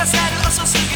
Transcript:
É sério, eu sou sim.